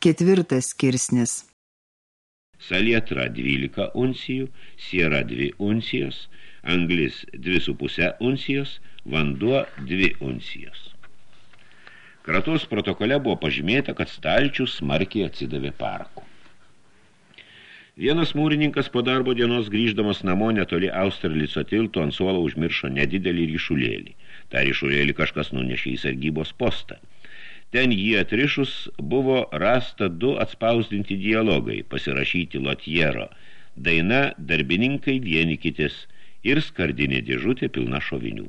Ketvirtas skirsnis. Salietra 12 uncijų, siera 2 uncijos, anglis 2,5 uncijos, vanduo 2 uncijos. Kratos protokole buvo pažymėta, kad stalčius smarkiai atsidavė parku. Vienas mūrininkas po darbo dienos grįždamas namo netoli Austerlico tilto ant suolo užmiršo nedidelį ryšulėlį. Ta ryšulėlį kažkas nunešė į sargybos postą. Ten jį atrišus buvo rasta du atspausdinti dialogai, pasirašyti Lotjero, daina darbininkai vieni kitis ir skardinė dėžutė pilna šovinių.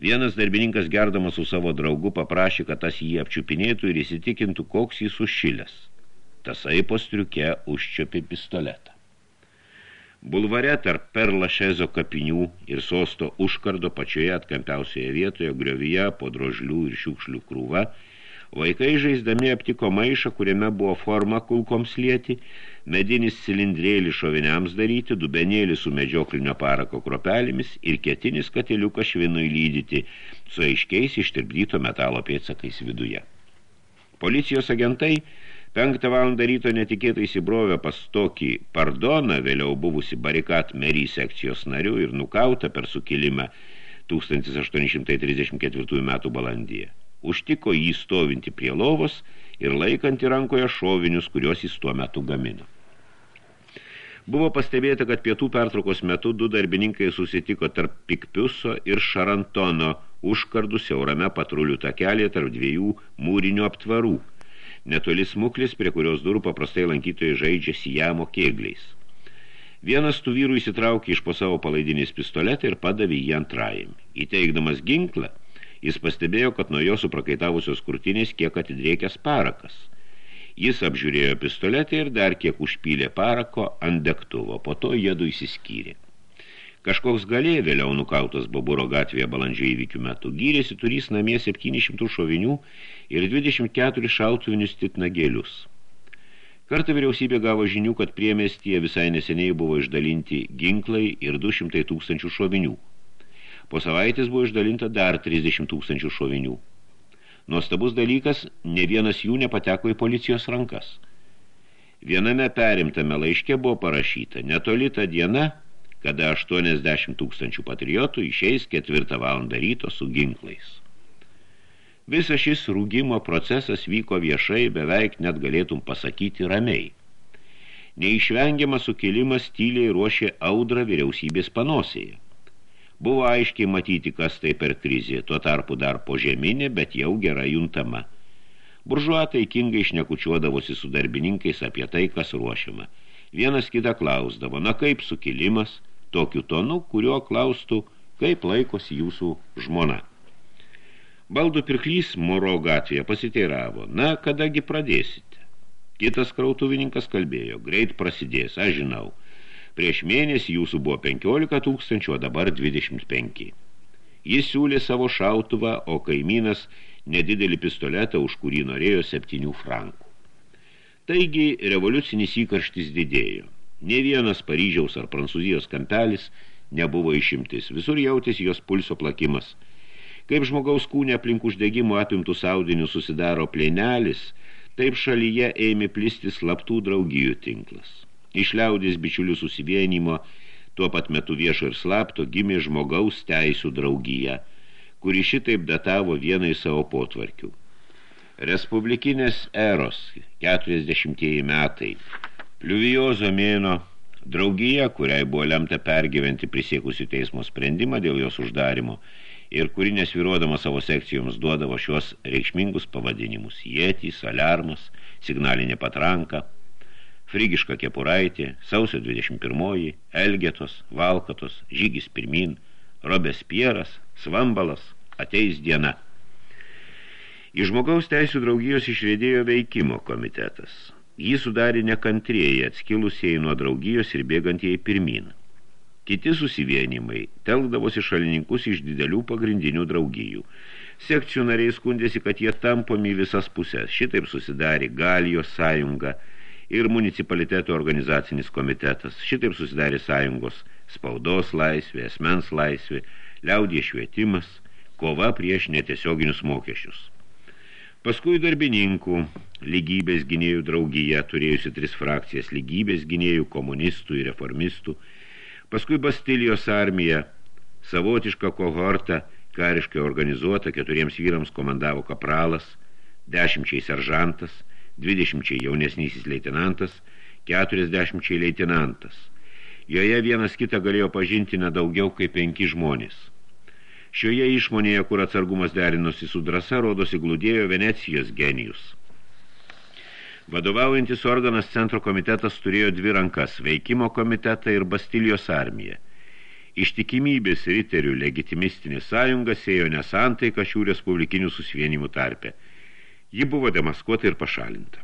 Vienas darbininkas gerdamas su savo draugu paprašė, kad tas jį apčiupinėtų ir įsitikintų, koks jis užšilęs. Tasai po striuke užčiopė pistoletą. Bulvare tarp perlašezo kapinių ir sosto užkardo pačioje atkampiausioje vietoje griovyje po drožlių ir šiukšlių krūva – Vaikai žaisdami aptiko maišą, kuriame buvo forma kulkoms lieti, medinis cilindrėlis šoviniams daryti, dubenėlis su medžioklinio parako kropelėmis ir ketinis katiliukas švinui lydyti su aiškiais ištirpdyto metalo pėdsakais viduje. Policijos agentai penktą valandą ryto netikėtai įsibrovė pas tokį pardoną, vėliau buvusi barikat mery sekcijos narių ir nukauta per sukilimą 1834 metų balandyje užtiko jį stovinti prie lovos ir laikanti rankoje šovinius, kuriuos jis tuo metu gamino. Buvo pastebėta, kad pietų pertraukos metu du darbininkai susitiko tarp Pikpiuso ir Šarantono užkardų siaurame patrulių takelėje tarp dviejų mūrinių aptvarų, netoli smuklis, prie kurios durų paprastai lankytojai žaidžia sijamo kėgliais. Vienas tų vyrų įsitraukė iš po savo palaidinės pistoletą ir padavė jį antrajam. Įteikdamas ginklą, Jis pastebėjo, kad nuo jo suprakaitavusios krūtinės kiek atidrėkęs parakas. Jis apžiūrėjo pistoletą ir dar kiek užpylė parako ant degtuvo, po to jėdu įsiskyrė. Kažkoks galė vėliau nukautas Baburo gatvėje balandžio įvykių metu gyrėsi turys namie 700 šovinių ir 24 šautuvinius titnagėlius. Kartą vyriausybė gavo žinių, kad priemestyje visai neseniai buvo išdalinti ginklai ir 200 tūkstančių šovinių. Po savaitės buvo išdalinta dar 30 tūkstančių šovinių. Nuostabus dalykas, ne vienas jų nepateko į policijos rankas. Viename perimtame laiške buvo parašyta, netoli ta diena, kada 80 tūkstančių patriotų išeis ketvirtą valandą ryto su ginklais. Visas šis rūgimo procesas vyko viešai, beveik net galėtum pasakyti ramiai. Neišvengiamas sukilimas tyliai ruošė audrą vyriausybės panosėje. Buvo aiškiai matyti, kas tai per krizė, tuo tarpu dar po žeminė, bet jau gerai juntama. Buržuo taikingai šnekučiuodavosi su darbininkais apie tai, kas ruošiama. Vienas kitą klausdavo, na kaip sukilimas, tokiu tonu, kuriuo klaustų, kaip laikosi jūsų žmona. Baldų pirklys Moro gatvėje pasiteiravo, na, kadagi pradėsite. Kitas krautuvininkas kalbėjo, greit prasidės, aš žinau – Prieš mėnesį jūsų buvo 15 tūkstančių, o dabar 25. Jis siūlė savo šautuvą, o kaimynas nedidelį pistoletą, už kurį norėjo 7 frankų. Taigi revoliucinis įkarštis didėjo. Ne vienas Paryžiaus ar Prancūzijos kampelis nebuvo išimtis. Visur jautėsi jos pulso plakimas. Kaip žmogaus kūnė aplink uždegimo apimtų saudinių susidaro plėnelis, taip šalyje ėmė plisti slaptų draugijų tinklas. Iš liaudės bičiulių susivienimo, tuo pat metu viešo ir slapto, gimė žmogaus teisų draugija, kuri šitaip datavo vienai savo potvarkių. Respublikinės eros, 40 metai, pliuvijozo mėno, draugija, kuriai buvo lemta pergyventi prisiekusių teismo sprendimą dėl jos uždarimo ir kuri nesviruodama savo sekcijoms duodavo šios reikšmingus pavadinimus – jėtys, alarmas, signalinė patranka – Frigiška kepuraitė, sausio 21, Elgetos, Valkatos, Žygis pirmin, Robespieras, Svambalas, ateis diena. Iš žmogaus teisų draugijos išrėdėjo veikimo komitetas. Jį sudarė nekantrieji, atskilusieji nuo draugijos ir bėgantieji pirmin. Kiti susivienimai telkdavosi šalininkus iš didelių pagrindinių draugijų. Sekcijų nariai skundėsi, kad jie tampomi visas pusės. Šitaip susidarė Galijos sąjunga – ir municipaliteto organizacinis komitetas. Šitaip susidarė sąjungos spaudos laisvė, esmens laisvė, liaudė švietimas, kova prieš netiesioginius mokesčius. Paskui darbininkų lygybės gynėjų draugija, turėjusi tris frakcijas lygybės gynėjų, komunistų ir reformistų. Paskui Bastilijos armija, savotiška kohorta, kariškai organizuota, keturiems vyrams komandavo kapralas, dešimčiai seržantas, dvidešimčiai jaunesnysis leitenantas, keturiasdešimčiai leitenantas. Joje vienas kitą galėjo pažinti nedaugiau kaip penki žmonės. Šioje išmonėje, kur atsargumas derinosi su drąsa, rodosi glūdėjo Venecijos genijus. Vadovaujantis organas centro komitetas turėjo dvi rankas – veikimo komitetą ir Bastilijos armiją. Ištikimybės riterių legitimistinė sąjunga sėjo nesantaiką šių respublikinių susivienimų tarpe. Ji buvo demaskuota ir pašalinta.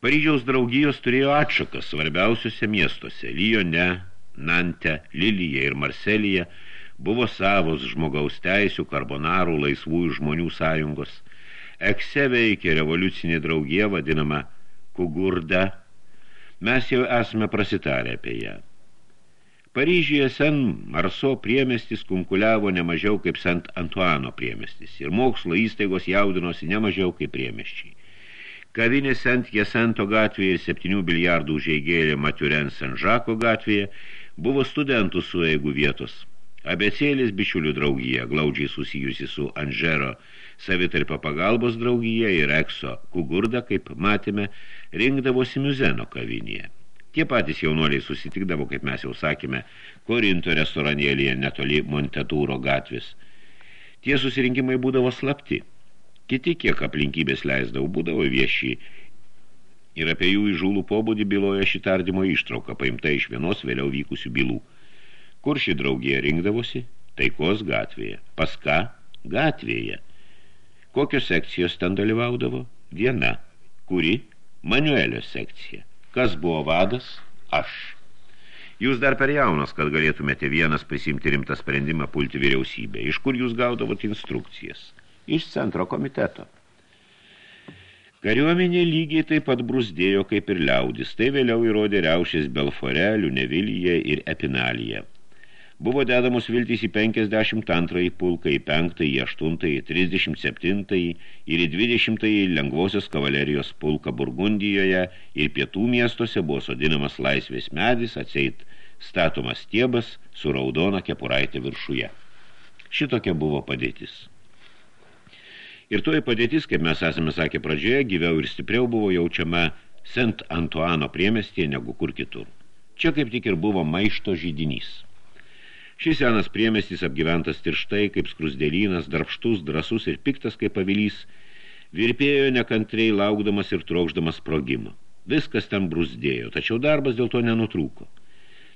Paryžiaus draugijos turėjo atšakas svarbiausiuose miestuose – Lyone, Nante, Lilija ir Marselija buvo savos žmogaus teisių, karbonarų, laisvųjų žmonių sąjungos. Ekse veikė revoliucinė draugija vadinama Kugurda. Mes jau esame prasitarę apie ją. Paryžiuje Sen Marso priemestis kunkuliavo nemažiau kaip Sant Antuano priemestis ir mokslo įstaigos jaudinosi nemažiau kaip priemeščiai. Kavinė Sent Jesento gatvėje, 7 biljardų žaigėlė Matiuren San Žako gatvėje Buvo studentų sueigų vietos. Abecėlis bičiulių draugija, glaudžiai susijusi su Anžero savitarpio pagalbos draugija ir Ekso Kugurda, kaip matėme, rinkdavosi Miuzeno kavinėje. Tie patys jaunuoliai susitikdavo, kaip mes jau sakėme, Korinto restoranėlėje netoli Montetūro gatvės. Tie susirinkimai būdavo slapti. Kiti, kiek aplinkybės leisdavo, būdavo vieši ir apie jų įžūlų pobūdį byloja šį tardymo ištrauką, paimta iš vienos vėliau vykusių bylų. Kur ši draugija rinkdavosi? Taikos gatvėje. Paska? Gatvėje. Kokios sekcijos ten dalyvaudavo? Viena. Kuri? Manuelio sekcija. Kas buvo vadas? Aš. Jūs dar per jaunas, kad galėtumėte vienas prisimti rimtą sprendimą pulti vyriausybę. Iš kur jūs gaudavot instrukcijas? Iš centro komiteto. Kariuomenė lygiai taip pat brusdėjo kaip ir liaudis, tai vėliau įrodė riaušės Belfore, Liunevilyje ir Epinalyje. Buvo dedamos viltys į 52 pulką, į 5, į 8, į 37 ir į 20 lengvosios kavalerijos pulką Burgundijoje ir pietų miestuose buvo sodinamas laisvės medis, atseit statomas stiebas su raudona kepuraitė viršuje. Šitokia buvo padėtis. Ir toji padėtis, kaip mes esame sakę pradžioje, gyviau ir stipriau buvo jaučiama Sent Antuano priemestėje negu kur kitur. Čia kaip tik ir buvo maišto žydinys. Šis senas priemestis apgyventas tirštai, kaip skrusdėlynas, darbštus, drasus ir piktas kaip pavilys, virpėjo nekantriai laukdamas ir trokšdamas sprogimo. Viskas ten brusdėjo, tačiau darbas dėl to nenutrūko.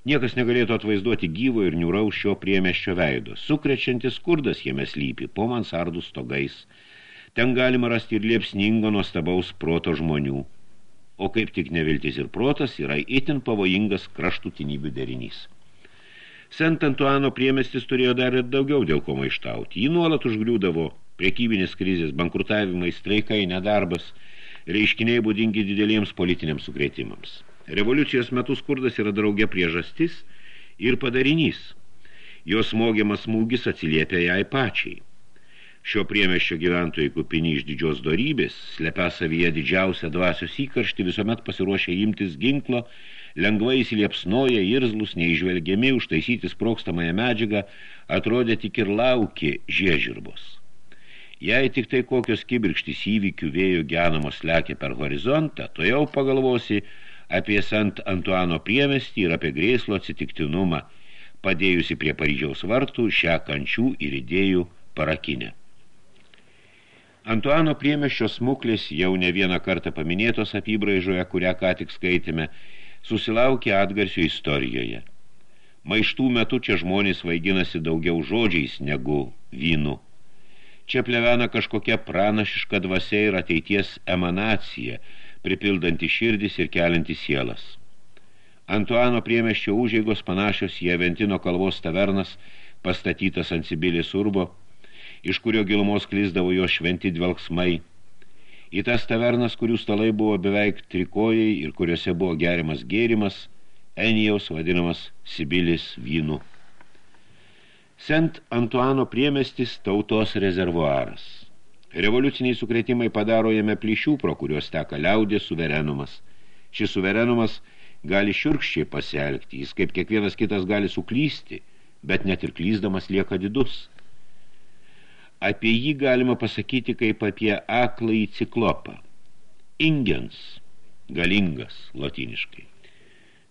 Niekas negalėtų atvaizduoti gyvo ir niūraus šio priemeščio veido. Sukrečiantis skurdas jame slypi po mansardų stogais – Ten galima rasti ir liepsningo nuostabaus proto žmonių. O kaip tik neviltis ir protas yra itin pavojingas kraštutinybių derinys. Sent Antuano priemestis turėjo dar ir daugiau dėl ko maištauti. Jį nuolat užgriūdavo prekybinės krizės, bankrutavimai, streikai, nedarbas, reiškiniai būdingi dideliems politiniams sukrėtimams. Revoliucijos metu skurdas yra draugė priežastis ir padarinys. Jos smogiamas smūgis atsiliepia jai pačiai. Šio priemeščio gyventojai kupini iš didžios dorybės, slepia savyje didžiausią dvasios įkarštį, visuomet pasiruošę imtis ginklo, lengvai įsiliepsnoja, irzlus, neižvelgiami, užtaisyti sprokstamąją medžiagą, atrodė tik ir laukė žiežirbos. Jei tik tai kokios kibirkštys įvykių vėjų genamos lekia per horizontą, to jau pagalvosi apie Sant Antuano priemestį ir apie grėslo atsitiktinumą, padėjusi prie Paryžiaus vartų šią kančių ir idėjų parakinę. Antuano priemeščio smuklės, jau ne vieną kartą paminėtos apibraižoje, kurią ką tik skaitėme, susilaukė atgarsio istorijoje. Maištų metu čia žmonės vaiginasi daugiau žodžiais negu vynu. Čia plevena kažkokia pranašiška dvasia ir ateities emanacija, pripildanti širdis ir kelianti sielas. Antuano priemeščio užėgos panašios į Aventino kalvos tavernas, pastatytas ant Sibilės urbo, iš kurio gilumos klizdavo jo šventi dvelgsmai. Į tas tavernas, kurių stalai buvo beveik trikojai ir kuriuose buvo gerimas gėrimas, Enijaus vadinamas Sibilis vynu. Sent Antuano priemestis tautos rezervuaras. Revoliuciniai sukretimai padaro jame plyšių, pro kuriuos teka liaudės suverenumas. Šis suverenumas gali šiurkščiai pasielgti, jis kaip kiekvienas kitas gali suklysti, bet net ir klysdamas lieka didus. Apie jį galima pasakyti kaip apie akląjį ciklopą. Ingens, galingas, latiniškai.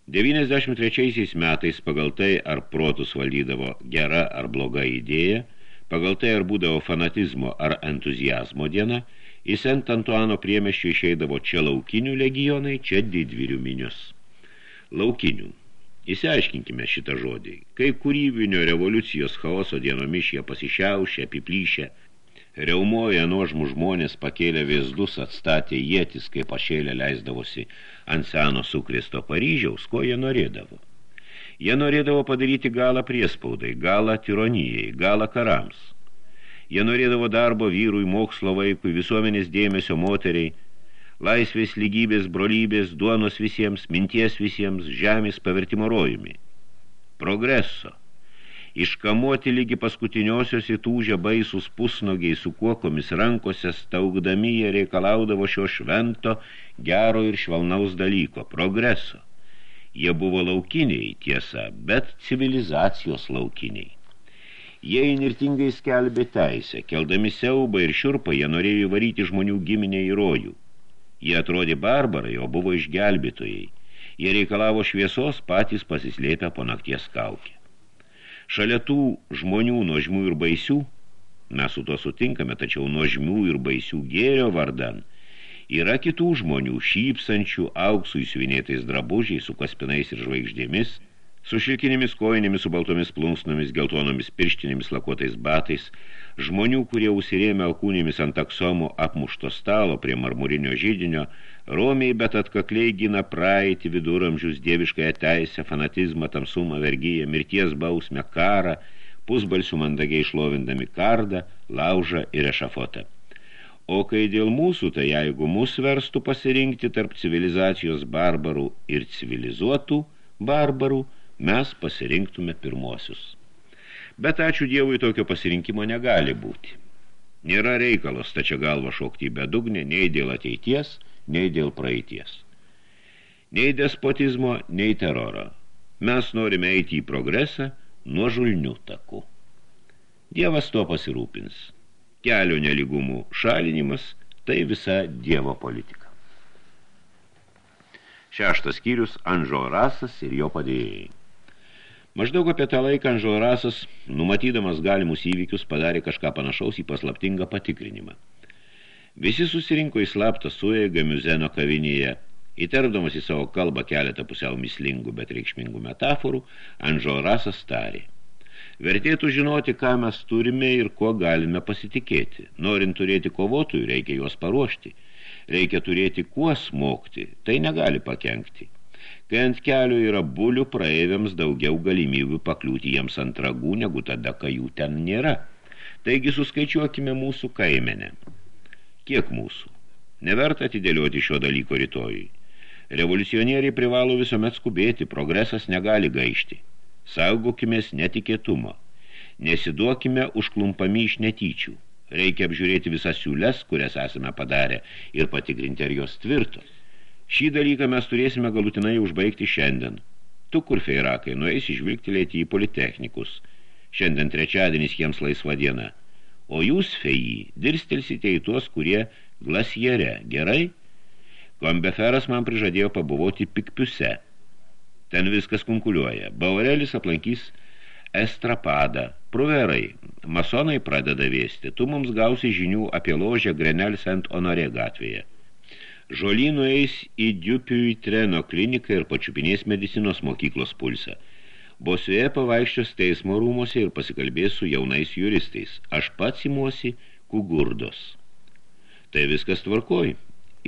93 metais pagal tai, ar protus valdydavo gera ar bloga idėja, Pagal tai ar būdavo fanatizmo ar entuzijazmo diena, į Sent Antuano priemeščių išeidavo čia laukinių legionai, čia didvirių minius. Laukinių. Įsiaiškinkime šitą žodį. Kai kūrybinio revoliucijos chaoso dienomis jie pasišiaušė, apiplyšė, Reumoja nuožmų žmonės pakėlė vėzdus, atstatė jėtis, kaip pašėlė leisdavosi ant seno sukristo Paryžiaus, ko jie norėdavo. Jie norėdavo padaryti galą priespaudai, galą tironijai, galą karams. Jie norėdavo darbo vyrui, mokslo vaikui, visuomenės dėmesio moteriai, laisvės lygybės, brolybės, duonos visiems, minties visiems, žemės pavertimo rojumi. Progreso. Iškamuoti lygi paskutiniosios įtūžę baisūs pusnogiai su kuokomis rankose staugdami jie reikalaudavo šio švento, gero ir švalnaus dalyko – progreso. Jie buvo laukiniai, tiesa, bet civilizacijos laukiniai. Jie inirtingai skelbė teisę, keldami siaubą ir šiurpą, jie norėjo įvaryti žmonių giminę į rojų. Jie atrodė barbarai, o buvo išgelbėtojai. Jie reikalavo šviesos, patys pasislėpę po nakties kaukę. Šalia tų žmonių nuožmių ir baisių, mes su to sutinkame, tačiau nuožmių ir baisių gėrio vardan – Yra kitų žmonių, šypsančių, auksų įsivinėtais drabužiais, su kaspinais ir žvaigždėmis, su šilkinėmis kojinėmis, su baltomis plunksnomis, geltonomis pirštinėmis, lakuotais batais, žmonių, kurie užsirėmė alkūnėmis ant aksomo apmušto stalo prie marmurinio žydinio, romiai, bet atkakliai gina praeitį viduramžius dieviškąją teisę, fanatizmą, tamsumą, vergyją, mirties bausmę, karą, pusbalsių mandagiai šlovindami kardą, laužą ir ešafotą. O kai dėl mūsų, tai jeigu mūsų verstų pasirinkti tarp civilizacijos barbarų ir civilizuotų barbarų, mes pasirinktume pirmosius. Bet ačiū Dievui tokio pasirinkimo negali būti. Nėra reikalos tačia galva šokti į bedugnę nei dėl ateities, nei dėl praeities. Nei despotizmo, nei teroro. Mes norime eiti į progresą nuo žulnių takų. Dievas to pasirūpins kelio neligumų šalinimas – tai visa Dievo politika. Šeštas skyrius – Anžo Rasas ir jo padėjėjai. Maždaug apie tą laiką Anžo Rasas, numatydamas galimus įvykius, padarė kažką panašaus į paslaptingą patikrinimą. Visi susirinko į slaptą suėgą Miuzeno kavinėje, įterpdamas į savo kalbą keletą pusiau mislingų, bet reikšmingų metaforų, Anžo Rasas tarė – Vertėtų žinoti, ką mes turime ir kuo galime pasitikėti. Norint turėti kovotojų, reikia juos paruošti. Reikia turėti kuo smokti, tai negali pakenkti. Kai ant kelio yra bulių, praeiviams daugiau galimybių pakliūti jiems ant ragų, negu tada, kai jų ten nėra. Taigi suskaičiuokime mūsų kaimenę. Kiek mūsų? Neverta atidėlioti šio dalyko rytojui. Revoliucionieriai privalo visuomet skubėti, progresas negali gaišti. Saugokimės netikėtumo. Nesiduokime užklumpami iš netyčių. Reikia apžiūrėti visas siūles, kurias esame padarę, ir patikrinti, ar jos tvirtos. Šį dalyką mes turėsime galutinai užbaigti šiandien. Tu, kur feirakai, nueisi žvilgtilėti į politechnikus. Šiandien trečiadienis jiems laisva diena. O jūs, feji, dirstelsite į tuos, kurie glasiere. Gerai? Kombeferas man prižadėjo pabuvoti pikpiuse – Ten viskas kunkuliuoja. Baurelis aplankys estrapadą. Pruverai, masonai pradeda vėsti. Tu mums gausi žinių apie ložę Grenel Saint Honoré gatvėje. Žolynų eis į Diupiui treno kliniką ir pačiupinės medicinos mokyklos pulsą. Bosuje pavaikščios teismo rūmose ir pasikalbės su jaunais juristais. Aš pats imuosi kugurdos. Tai viskas tvarkoj,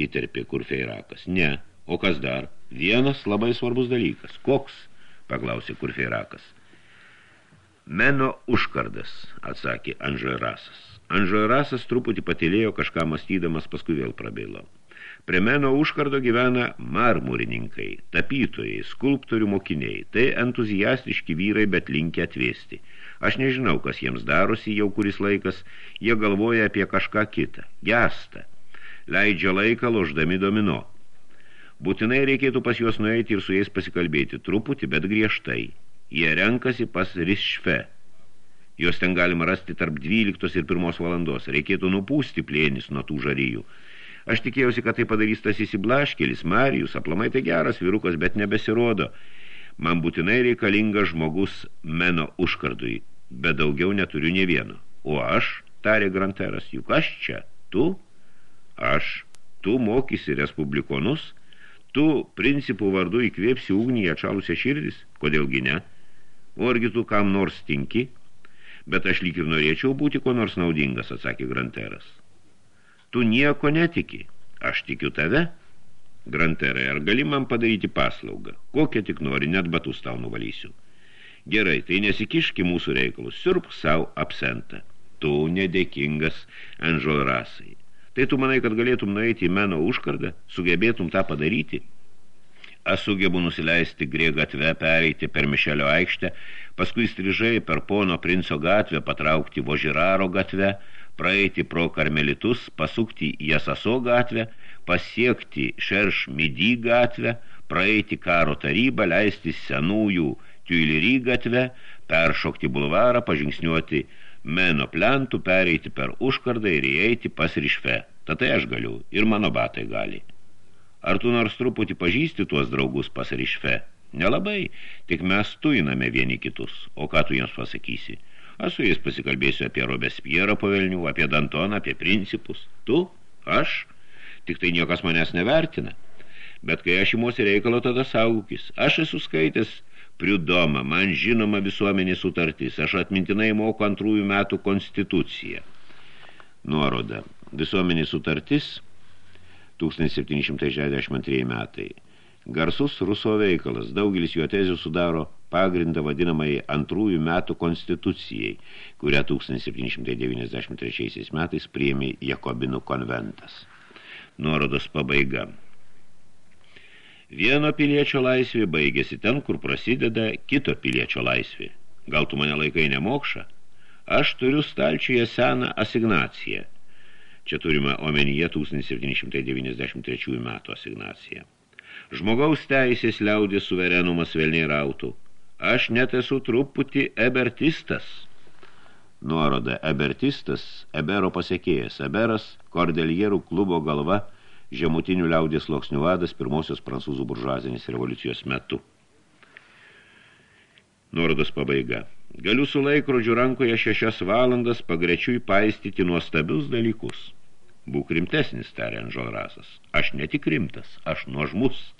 įterpė kurfeirakas. Ne, o kas dar? Vienas labai svarbus dalykas. Koks? paklausė kurfeirakas. Meno užkardas, atsakė Anžoirasas. Anžoirasas truputį patilėjo kažką mąstydamas, paskui vėl prabėlo. Prie meno užkardo gyvena marmurininkai, tapytojai, skulptorių mokiniai. Tai entuziastiški vyrai, bet linkę atvėsti. Aš nežinau, kas jiems darosi jau kuris laikas, jie galvoja apie kažką kitą, gestą, leidžia laiką loždami domino. Būtinai reikėtų pas juos nueiti ir su jais pasikalbėti truputį, bet griežtai. Jie renkasi pas Risšfe. Jos ten galima rasti tarp 12 ir 1 valandos. Reikėtų nupūsti plėnis nuo tų žaryjų. Aš tikėjausi, kad tai padarys tas įsiblaškelis, Marijus, aplamai tai geras vyrukas, bet nebesirodo. Man būtinai reikalingas žmogus meno užkardui, bet daugiau neturiu ne vieno. O aš, tarė Granteras, juk aš čia, tu, aš, tu mokysi respublikonus, tu principų vardu įkvėpsi ugnį atšalusią širdis, kodėlgi ne? O argi tu kam nors tinki? Bet aš lyg ir norėčiau būti ko nors naudingas, atsakė Granteras. Tu nieko netiki. Aš tikiu tave. Granterai, ar gali man padaryti paslaugą? Kokią tik nori, net batus tau nuvalysiu. Gerai, tai nesikiški mūsų reikalus, sirp savo absentą. Tu nedėkingas Anžol rasai. Tai tu manai, kad galėtum nueiti į meno užkardą, sugebėtum tą padaryti? Aš sugebu nusileisti grė gatvę, pereiti per Mišelio aikštę, paskui strižai per pono princo gatvę, patraukti Vožiraro gatvę, praeiti pro karmelitus, pasukti į Asaso gatvę, pasiekti Šerš Midy gatvę, praeiti karo tarybą, leisti senųjų Tuilery gatvę, peršokti bulvarą, pažingsniuoti meno plentų, pereiti per užkardą ir įeiti pas Rišfe. Tatai aš galiu ir mano batai gali. Ar tu nors truputį pažįsti tuos draugus pas Rišfe? Nelabai, tik mes tuiname vieni kitus. O ką tu jiems pasakysi? Aš su jais pasikalbėsiu apie Robespierą pavelnių, apie Dantoną, apie principus. Tu, aš, tik tai niekas manęs nevertina. Bet kai aš imuosi reikalo, tada saugukis. Aš esu skaitęs priudomą, man žinoma visuomenė sutartis. Aš atmintinai moku antrųjų metų konstituciją. Nuoroda. Visuomenė sutartis 1762 metai. Garsus Ruso veikalas, daugelis jo tezių sudaro pagrindą vadinamai antrųjų metų konstitucijai, kurią 1793 metais priėmė Jakobinų konventas. Nuorodos pabaiga. Vieno piliečio laisvė baigėsi ten, kur prasideda kito piliečio laisvė. Gal tu mane laikai nemokša? Aš turiu stalčiuje seną asignaciją. Čia turime omenyje 1793 metų asignaciją. Žmogaus teisės liaudės suverenumas velniai rautų. Aš net esu truputį ebertistas. Nuoroda ebertistas, ebero pasiekėjas, eberas, kordelierų klubo galva, žemutinių liaudės loksnių vadas pirmosios prancūzų buržuazinės revoliucijos metu. Nuorodos pabaiga. Galiu su laikrodžiu rankoje šešias valandas pagrečiui paistyti nuostabius dalykus. Būk rimtesnis, tarė Anžolrasas. Aš ne tik rimtas, aš nuožmus.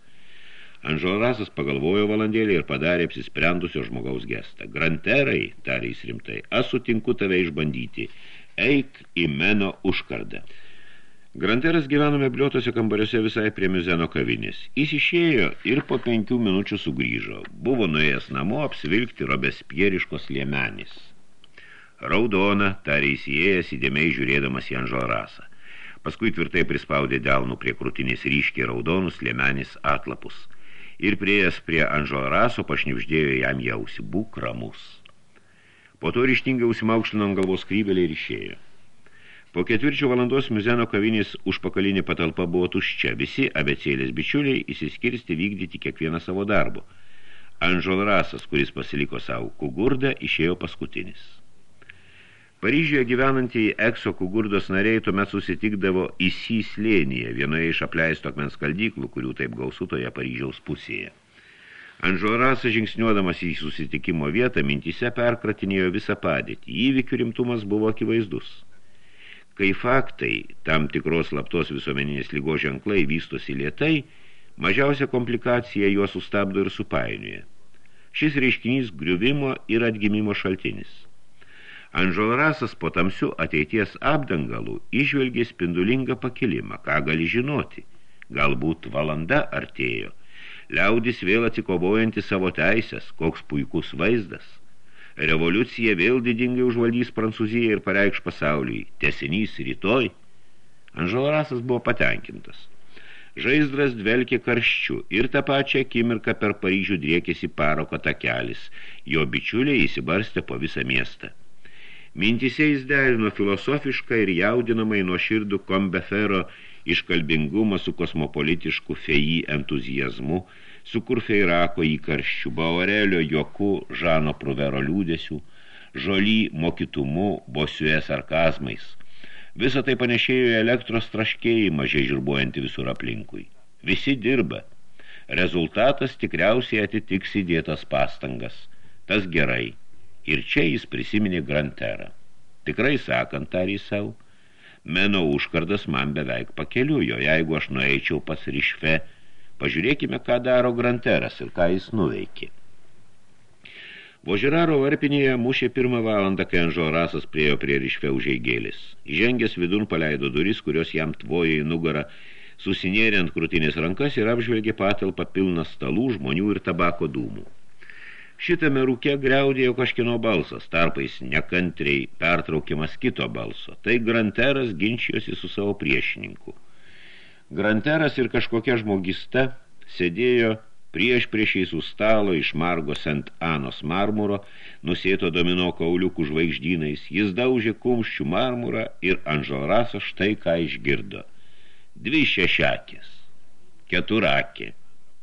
Anželrasas pagalvojo valandėlį ir padarė apsisprendusio žmogaus gestą. Granterai, tarė jis rimtai, aš sutinku tave išbandyti. Eik į meno užkardą. Granteras gyveno mebliuotose kambariuose visai prie Mizeno kavinės. Jis išėjo ir po penkių minučių sugrįžo. Buvo nuėjęs namo apsivilkti robespieriškos liemenys. Raudona, tarė įsijėjęs įdėmiai žiūrėdamas į Anželrasą. Paskui tvirtai prispaudė delnų prie krūtinės ryškiai raudonus liemenys atlapus – ir priejas prie Anželo raso pašnipždėjo jam jausi, būk ramus. Po to ryštingai užsimaukštino ant galvos krybelį ir išėjo. Po ketvirčio valandos Muzeno kavinės užpakalinė patalpa buvo tuščia. Visi abecėlės bičiuliai įsiskirsti vykdyti kiekvieną savo darbo. Anžel Rasas, kuris pasiliko savo kugurdą, išėjo paskutinis. Paryžiuje gyvenantieji Ekso kugurdos nariai tuomet susitikdavo įsyslėnyje, vienoje iš apleisto akmens skaldyklų, kurių taip gausu toje Paryžiaus pusėje. Anžorasas žingsniuodamas į susitikimo vietą mintise perkratinėjo visą padėtį. Įvykių rimtumas buvo akivaizdus. Kai faktai, tam tikros slaptos visuomeninės lygos ženklai vystosi lietai, mažiausia komplikacija juos sustabdo ir supainioja. Šis reiškinys griuvimo ir atgimimo šaltinis – Anžolrasas po tamsių ateities apdangalų išvelgė spindulingą pakilimą, ką gali žinoti. Galbūt valanda artėjo. Liaudis vėl atsikovojanti savo teisės, koks puikus vaizdas. Revoliucija vėl didingai užvaldys Prancūziją ir pareikš pasauliui. Tesinys rytoj. Anželrasas buvo patenkintas. Žaizdras dvelkė karščiu ir tą pačią akimirką per Paryžių driekėsi paroko takelis. Jo bičiuliai įsibarstė po visą miestą. Mintise jis derino filosofišką ir jaudinamai nuo širdų kombefero iškalbingumą su kosmopolitišku feji entuzijazmu, su kurfeirako įkarščiu, Baurelio joku, Žano Pruvero liūdėsiu, žoly mokytumu, bosiue sarkazmais – Visą tai panešėjo elektros traškėjimą, žiežirbuojantį visur aplinkui. Visi dirba. Rezultatas tikriausiai atitiks įdėtas pastangas. Tas gerai. Ir čia jis prisiminė Granterą. Tikrai sakant, tarį savo, meno užkardas man beveik pakeliujo, jeigu aš nueičiau pas Rišfe, pažiūrėkime, ką daro Granteras ir ką jis nuveikė. Vožiraro varpinėje mušė pirmą valandą, kai Anžorasas priejo prie ryšve užeigėlis. Žengęs vidun paleido duris, kurios jam tvojo į nugarą, susinėrė ant krūtinės rankas ir apžvelgė patalpą pilną stalų, žmonių ir tabako dūmų. Šitame rūke greudėjo kažkino balsas, tarpais nekantriai pertraukiamas kito balso. Tai Granteras ginčijosi su savo priešininku. Granteras ir kažkokia žmogista sėdėjo Prieš priešiai su stalo iš Margo Sent Anos marmuro, nusėto domino kauliukų žvaigždynais, jis daužė kumščių marmurą ir Anželrasas štai ką išgirdo. Dvi šešiakės, keturakė,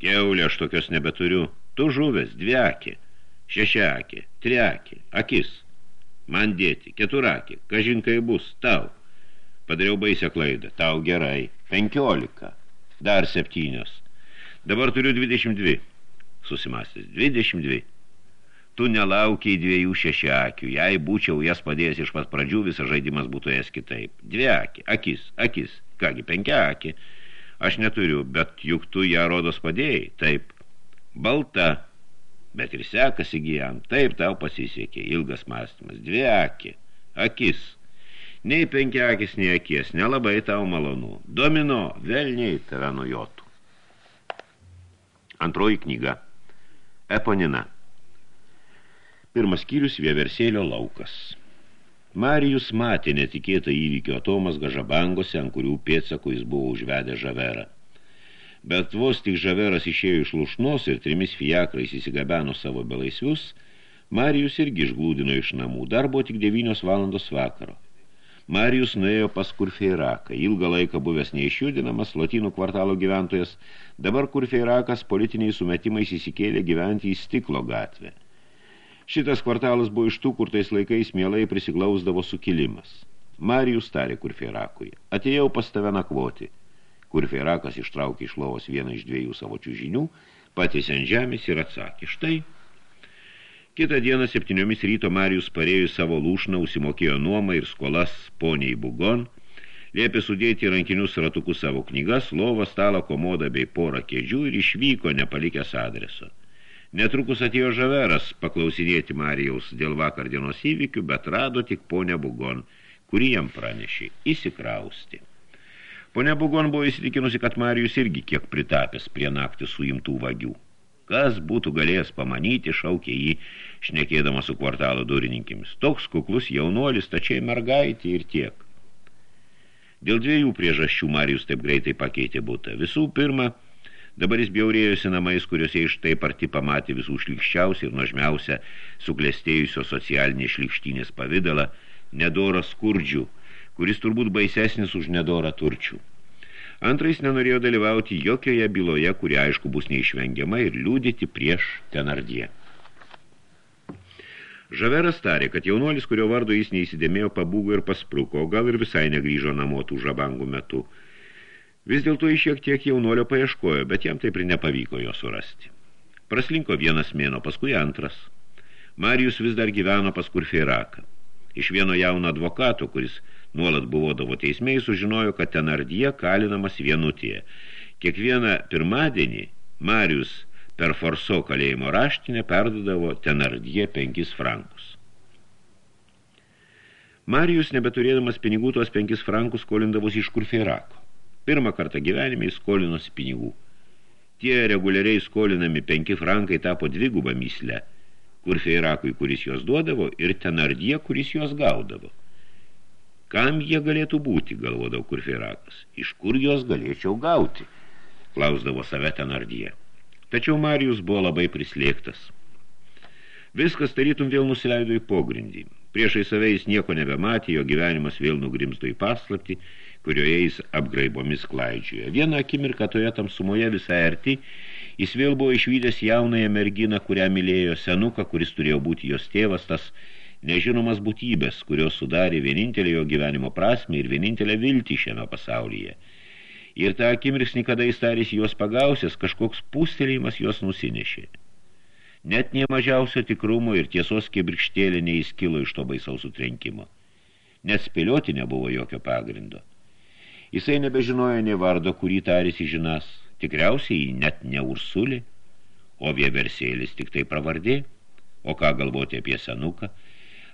keulė aš tokios nebeturiu, tu žuvęs, dviakė, šešiakė, triakė, akis, man dėti, keturakė, kažinkai bus, tau. Padariau baisę klaidą, tau gerai, penkiolika, dar septynios, Dabar turiu 22. Susimastęs. 22. Tu nelaukiai dviejų šešiakių. Jei būčiau jas padėjęs iš pat pradžių, visas žaidimas būtų jas kitaip. Dvi akį. Akis. Akis. Kągi, penkia akį. Aš neturiu, bet juk tu ją rodos padėjai. Taip. Balta. Bet ir sekasi gyjam. Taip tau pasisekė. Ilgas mąstymas. Dvi akį. Akis. Nei penkia akis, nei akies. Nelabai tau malonu. Domino. Velniai tave nujotų. Antroji knyga. Eponina. Pirmas skyrius vieversėlio laukas. Marijus matė netikėtą įvykio atomas gažabangose, ant kurių pėdsakų jis buvo užvedę žaverą. Bet vos tik žaveras išėjo iš lušnos ir trimis fiakrais įsigabeno savo belaisvius, Marijus irgi išglūdino iš namų. Dar buvo tik devynios valandos vakaro. Marijus nuėjo pas Kurfeiraką, ilgą laiką buvęs neišjudinamas, lotynų kvartalo gyventojas, dabar Kurfeirakas politiniais sumetimais įsikėlė gyventi į stiklo gatvę. Šitas kvartalas buvo iš tų, kur tais laikais mielai prisiglausdavo sukilimas. Marijus tarė Kurfeirakui, atėjau pas tave nakvoti. Kurfeirakas ištraukė iš lovos vieną iš dviejų savo čiužinių, patys ant žemės ir atsakė, štai – Kitą dieną septyniomis ryto Marijus parėjus savo lūšną, užsimokėjo nuomą ir skolas poniai Bugon, liepė sudėti rankinius ratukus savo knygas, lovą, stalą, komodą bei porą kėdžių ir išvyko nepalikęs adreso. Netrukus atėjo žaveras paklausinėti Marijaus dėl vakar dienos įvykių, bet rado tik ponę Bugon, kuri jam pranešė, įsikrausti. Pone Bugon buvo įsitikinusi, kad Marijus irgi kiek pritapęs prie naktį suimtų vagių. Kas būtų galėjęs pamanyti, šaukė jį, šnekėdama su kvartalo durininkimis. Toks kuklus jaunuolis, tačiai mergaitė ir tiek. Dėl dviejų priežasčių Marijus taip greitai pakeitė būtą. Visų pirma, dabar jis bjaurėjosi namais, kuriuose iš taip arti pamatė visų šlikščiausią ir nuožmiausią suklestėjusio socialinės šlikštynės pavidalą, nedorą skurdžių, kuris turbūt baisesnis už nedorą turčių. Antrais nenorėjo dalyvauti jokioje byloje, kuri aišku bus neišvengiama ir liūdėti prieš tenardie. Žaveras tarė, kad jaunuolis, kurio vardo jis neįsidėmėjo, pabūgo ir paspruko, gal ir visai negrįžo namo tų žabangų metu. Vis dėlto iš šiek tiek jaunuolio paieškojo, bet jam taip ir nepavyko jo surasti. Praslinko vienas mėno, paskui antras. Marijus vis dar gyveno pas Kurfeiraką. Iš vieno jauno advokato, kuris nuolat buvodavo teismei, sužinojo, kad Tenardie kalinamas vienutėje. Kiekvieną pirmadienį Marius per Forso kalėjimo raštinę perdodavo Tenardie penkis frankus. Marijus, nebeturėdamas pinigų, tuos penkis frankus skolindavosi iš Kurfeirako. Pirmą kartą gyvenime jis skolinosi pinigų. Tie reguliariai skolinami penki frankai tapo dvigubą myslę. Kurfeirakui, kuris juos duodavo, ir Tenardie, kuris juos gaudavo. Kam jie galėtų būti, galvodavo Kurfeirakas? Iš kur juos galėčiau gauti? klausdavo save Tenardie. Tačiau Marijus buvo labai prislėgtas. Viskas tarytum vėl nusileido į pogrindį. Priešai save jis nieko nebematė, jo gyvenimas vėl nugrimzdo į paslaptį, kurioje jis apgraibomis klaidžioje. Vieną akimirką toje tamsumoje visai arti, jis vėl buvo išvydęs jaunąją merginą, kurią mylėjo senuką, kuris turėjo būti jos tėvas, tas nežinomas būtybės, kurios sudarė vienintelį jo gyvenimo prasme ir vienintelę viltį šiame pasaulyje. Ir tą akimirksnį, kada jis tarėsi juos pagausias, kažkoks pustelėjimas juos nusinešė. Net nie mažiausio tikrumo ir tiesos kibirkštėlė neįskilo iš to baisaus sutrenkimo. Net spėlioti nebuvo jokio pagrindo. Jisai nebežinojo nei vardo, kurį tarėsi žinas, tikriausiai net ne Ursulė, o vieversėlis tik tai pravardė, o ką galvoti apie senuką,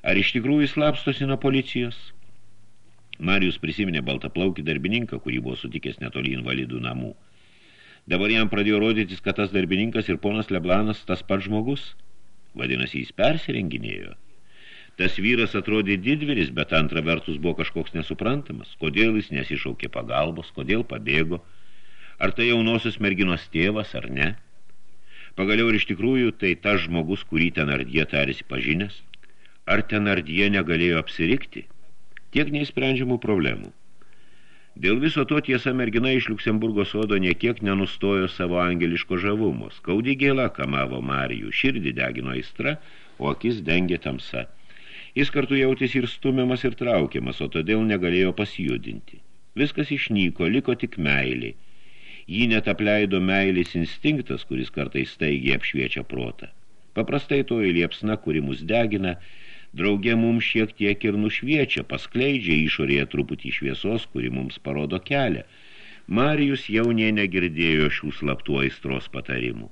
ar iš tikrųjų slapstosi nuo policijos. Marijus prisiminė baltą plaukį darbininką, kurį buvo sutikęs netoli invalidų namų. Dabar jam pradėjo rodytis, kad tas darbininkas ir ponas Leblanas tas pats žmogus. Vadinasi, jis persirenginėjo. Tas vyras atrodė didvyris, bet antra vertus buvo kažkoks nesuprantamas. Kodėl jis nesišaukė pagalbos, kodėl pabėgo? Ar tai jaunosios merginos tėvas, ar ne? Pagaliau ir iš tikrųjų tai tas žmogus, kurį ten ardie tarėsi pažinęs. Ar ten ardie negalėjo apsirikti? Tiek neįsprendžiamų problemų. Dėl viso to tiesa mergina iš Liuksemburgo sodo niekiek nenustojo savo angeliško žavumo. Skaudi gėla kamavo Marijų, širdį degino aistra, o akis dengė tamsa. Jis kartu jautėsi ir stumiamas ir traukiamas, o todėl negalėjo pasijudinti. Viskas išnyko, liko tik meilė. Jį net apleido meilės instinktas, kuris kartais staigiai apšviečia protą. Paprastai toji liepsna, kuri mus degina, Draugė mums šiek tiek ir nušviečia, paskleidžia išorėje truputį šviesos, kuri mums parodo kelią. Marijus jau nė negirdėjo šių slaptų aistros patarimų.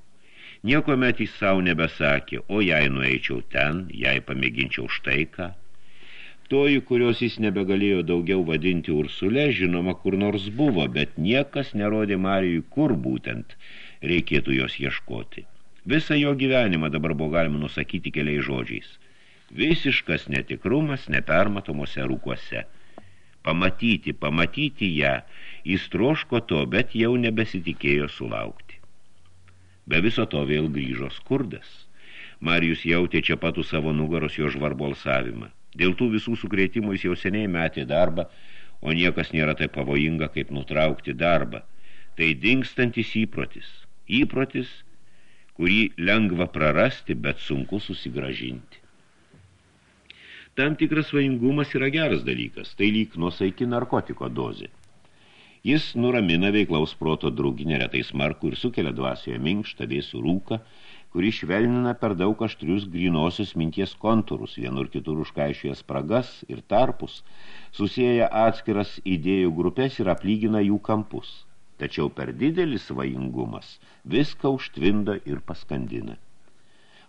Nieko met jis savo nebesakė, o jei nueičiau ten, jei pamėginčiau štai ką. Toji, kurios jis nebegalėjo daugiau vadinti Ursule, žinoma, kur nors buvo, bet niekas nerodė Marijui, kur būtent reikėtų jos ieškoti. Visą jo gyvenimą dabar buvo galima nusakyti keliais žodžiais – Visiškas netikrumas nepermatomuose rūkuose. Pamatyti, pamatyti ją, jis troško to, bet jau nebesitikėjo sulaukti. Be viso to vėl grįžo skurdas. Marijus jautė čia patų savo nugaros jo žvarbolsavimą. Dėl tų visų sukrėtimų jis jau seniai metė darbą, o niekas nėra taip pavojinga, kaip nutraukti darbą. Tai dingstantis įprotis. Įprotis, kurį lengva prarasti, bet sunku susigražinti. Tam tikras svajingumas yra geras dalykas, tai lyg nuosaiki narkotiko dozė. Jis nuramina veiklaus proto draugi neretai smarkų ir sukelia dvasioje minkštą vėsų rūką, kuri švelnina per daug aštrius grinosios minties kontūrus, vienur kitur užkaišioja spragas ir tarpus, susėja atskiras idėjų grupės ir aplygina jų kampus. Tačiau per didelis svajingumas viską užtvinda ir paskandina.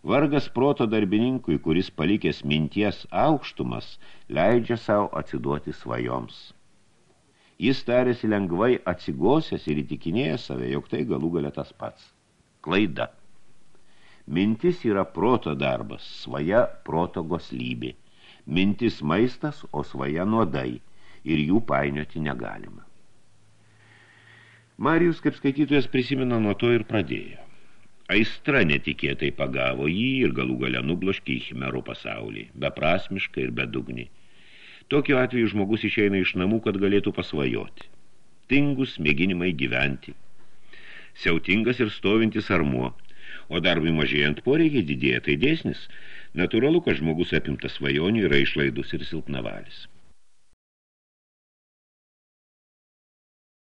Vargas proto darbininkui, kuris palikęs minties aukštumas, leidžia savo atsiduoti svajoms. Jis tarėsi lengvai atsigosęs ir įtikinėja save, jog tai galų galia tas pats. Klaida. Mintis yra proto darbas, svaja proto goslybė. Mintis maistas, o svaja nuodai, ir jų painioti negalima. Marijus, kaip skaitytojas, prisimena nuo to ir pradėjo. Aistra netikėtai pagavo jį ir galų gale nubloškė į chimero pasaulį, beprasmiškai ir bedugni. Tokiu atveju žmogus išeina iš namų, kad galėtų pasvajoti. Tingus mėginimai gyventi. Siautingas ir stovintis armuo, o darbui mažėjant poreikiai didėja tai dėsnis. Natūralu, kad žmogus apimtas svajonių yra išlaidus ir silpnavalis.